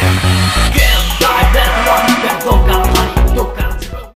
Yeah.